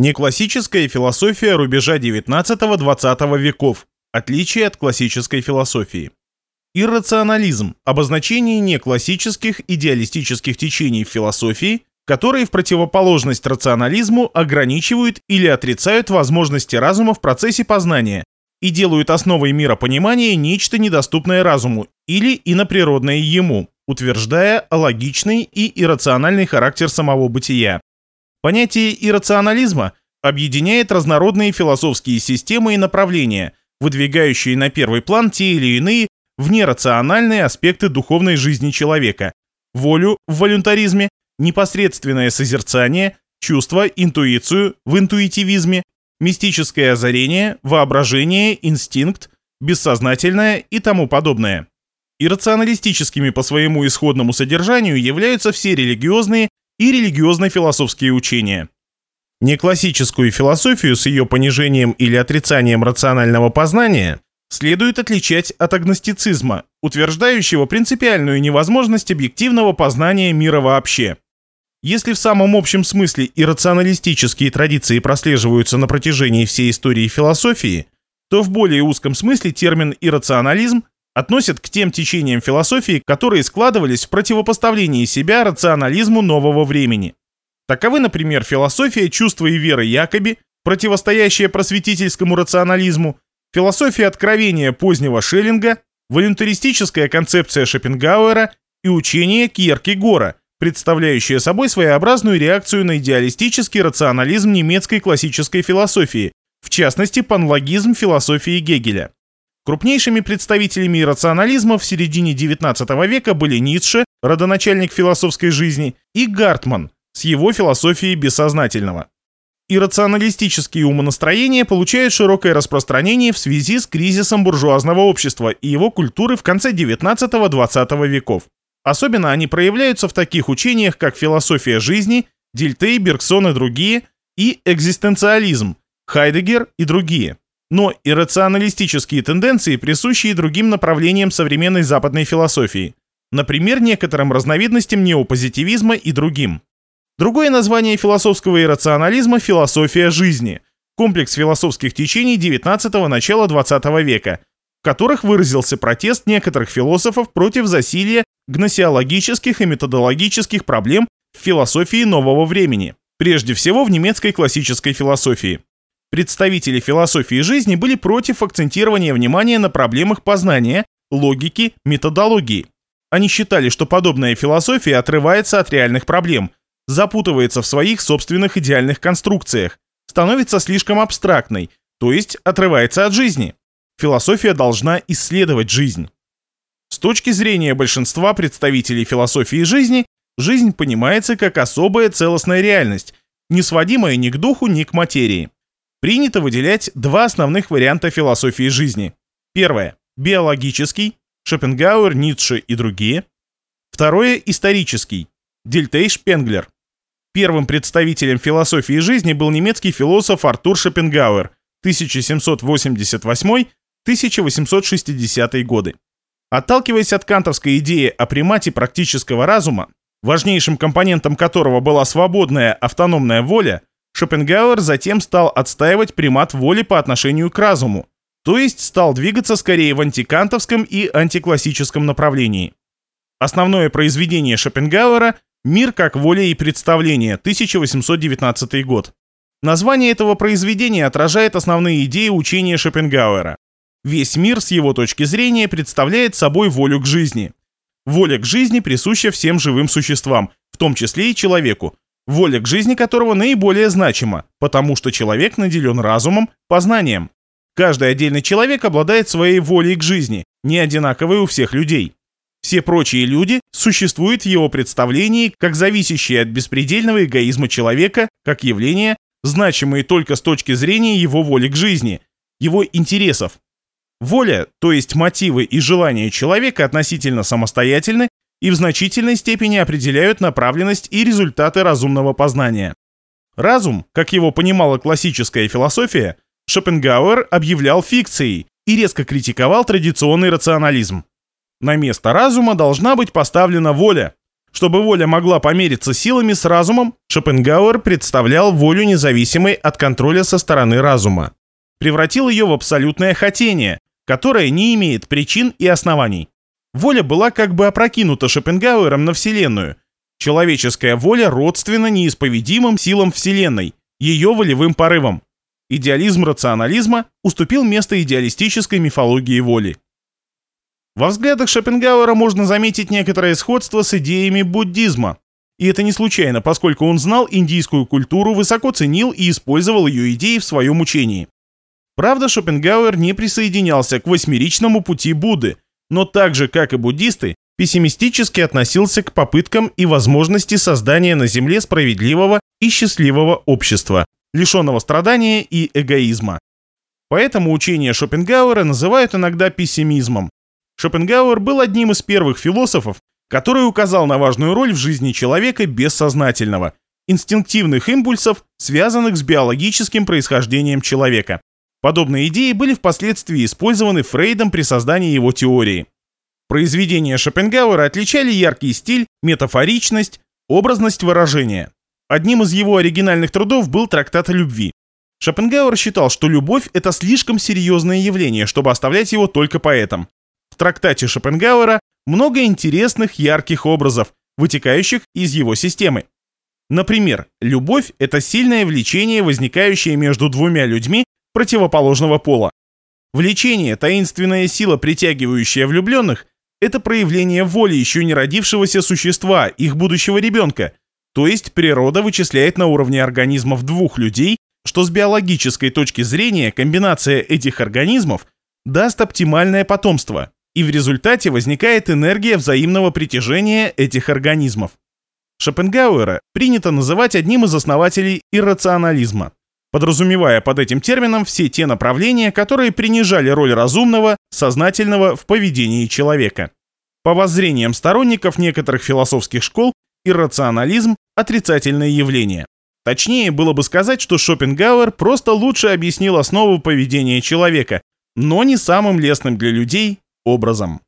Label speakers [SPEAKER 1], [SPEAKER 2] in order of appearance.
[SPEAKER 1] Неклассическая философия рубежа 19-20 веков. Отличие от классической философии. Иррационализм – обозначение неклассических идеалистических течений в философии, которые в противоположность рационализму ограничивают или отрицают возможности разума в процессе познания и делают основой миропонимания нечто недоступное разуму или иноприродное ему, утверждая логичный и иррациональный характер самого бытия. Понятие иррационализма объединяет разнородные философские системы и направления, выдвигающие на первый план те или иные внерациональные аспекты духовной жизни человека, волю в волюнтаризме, непосредственное созерцание, чувство, интуицию в интуитивизме, мистическое озарение, воображение, инстинкт, бессознательное и тому подобное. Иррационалистическими по своему исходному содержанию являются все религиозные и религиозно-философские учения. Неклассическую философию с ее понижением или отрицанием рационального познания следует отличать от агностицизма, утверждающего принципиальную невозможность объективного познания мира вообще. Если в самом общем смысле иррационалистические традиции прослеживаются на протяжении всей истории философии, то в более узком смысле термин «иррационализм» относят к тем течениям философии, которые складывались в противопоставлении себя рационализму нового времени. Таковы, например, философия чувства и веры Якоби, противостоящая просветительскому рационализму, философия откровения позднего Шеллинга, волюнтаристическая концепция Шопенгауэра и учение Кьеркегора, представляющее собой своеобразную реакцию на идеалистический рационализм немецкой классической философии, в частности, панлогизм философии Гегеля. Крупнейшими представителями рационализма в середине XIX века были Ницше, родоначальник философской жизни, и Гартман с его философией бессознательного. Иррационалистические умонастроения получают широкое распространение в связи с кризисом буржуазного общества и его культуры в конце XIX-XX веков. Особенно они проявляются в таких учениях, как философия жизни, Дильтей, Бергсон и другие, и экзистенциализм, Хайдегер и другие. Но иррационалистические тенденции присущи и другим направлениям современной западной философии, например, некоторым разновидностям неопозитивизма и другим. Другое название философского иррационализма – философия жизни, комплекс философских течений XIX – начала XX века, в которых выразился протест некоторых философов против засилия гносеологических и методологических проблем в философии нового времени, прежде всего в немецкой классической философии. Представители философии жизни были против акцентирования внимания на проблемах познания, логики, методологии. Они считали, что подобная философия отрывается от реальных проблем, запутывается в своих собственных идеальных конструкциях, становится слишком абстрактной, то есть отрывается от жизни. Философия должна исследовать жизнь. С точки зрения большинства представителей философии жизни, жизнь понимается как особая целостная реальность, не сводимая ни к духу, ни к материи. Принято выделять два основных варианта философии жизни. Первое – биологический, Шопенгауэр, Ницше и другие. Второе – исторический, Дельтей Шпенглер. Первым представителем философии жизни был немецкий философ Артур Шопенгауэр 1788-1860 годы. Отталкиваясь от кантовской идеи о примате практического разума, важнейшим компонентом которого была свободная автономная воля, Шопенгауэр затем стал отстаивать примат воли по отношению к разуму, то есть стал двигаться скорее в антикантовском и антиклассическом направлении. Основное произведение Шопенгауэра «Мир как воля и представление», 1819 год. Название этого произведения отражает основные идеи учения Шопенгауэра. Весь мир, с его точки зрения, представляет собой волю к жизни. Воля к жизни присуща всем живым существам, в том числе и человеку, воля к жизни которого наиболее значима, потому что человек наделен разумом, познанием. Каждый отдельный человек обладает своей волей к жизни, не одинаковой у всех людей. Все прочие люди существуют в его представлении как зависящие от беспредельного эгоизма человека, как явления, значимые только с точки зрения его воли к жизни, его интересов. Воля, то есть мотивы и желания человека относительно самостоятельны и в значительной степени определяют направленность и результаты разумного познания. Разум, как его понимала классическая философия, Шопенгауэр объявлял фикцией и резко критиковал традиционный рационализм. На место разума должна быть поставлена воля. Чтобы воля могла помериться силами с разумом, Шопенгауэр представлял волю независимой от контроля со стороны разума. Превратил ее в абсолютное хотение, которое не имеет причин и оснований. Воля была как бы опрокинута Шопенгауэром на Вселенную. Человеческая воля родственна неисповедимым силам Вселенной, ее волевым порывам. Идеализм рационализма уступил место идеалистической мифологии воли. Во взглядах Шопенгауэра можно заметить некоторое сходство с идеями буддизма. И это не случайно, поскольку он знал индийскую культуру, высоко ценил и использовал ее идеи в своем учении. Правда, Шопенгауэр не присоединялся к восьмеричному пути Будды, но так же, как и буддисты, пессимистически относился к попыткам и возможности создания на Земле справедливого и счастливого общества, лишенного страдания и эгоизма. Поэтому учение Шопенгауэра называют иногда пессимизмом, Шопенгауэр был одним из первых философов, который указал на важную роль в жизни человека бессознательного, инстинктивных импульсов, связанных с биологическим происхождением человека. Подобные идеи были впоследствии использованы Фрейдом при создании его теории. Произведения Шопенгауэра отличали яркий стиль, метафоричность, образность выражения. Одним из его оригинальных трудов был трактат о любви. Шопенгауэр считал, что любовь – это слишком серьезное явление, чтобы оставлять его только поэтам трактате Шопенгауэра много интересных ярких образов, вытекающих из его системы. Например, любовь – это сильное влечение, возникающее между двумя людьми противоположного пола. Влечение, таинственная сила, притягивающая влюбленных, это проявление воли еще не родившегося существа, их будущего ребенка, то есть природа вычисляет на уровне организмов двух людей, что с биологической точки зрения комбинация этих организмов даст оптимальное потомство и в результате возникает энергия взаимного притяжения этих организмов. Шопенгауэра принято называть одним из основателей иррационализма, подразумевая под этим термином все те направления, которые принижали роль разумного, сознательного в поведении человека. По воззрениям сторонников некоторых философских школ, иррационализм – отрицательное явление. Точнее было бы сказать, что Шопенгауэр просто лучше объяснил основу поведения человека, но не самым лестным для людей образом.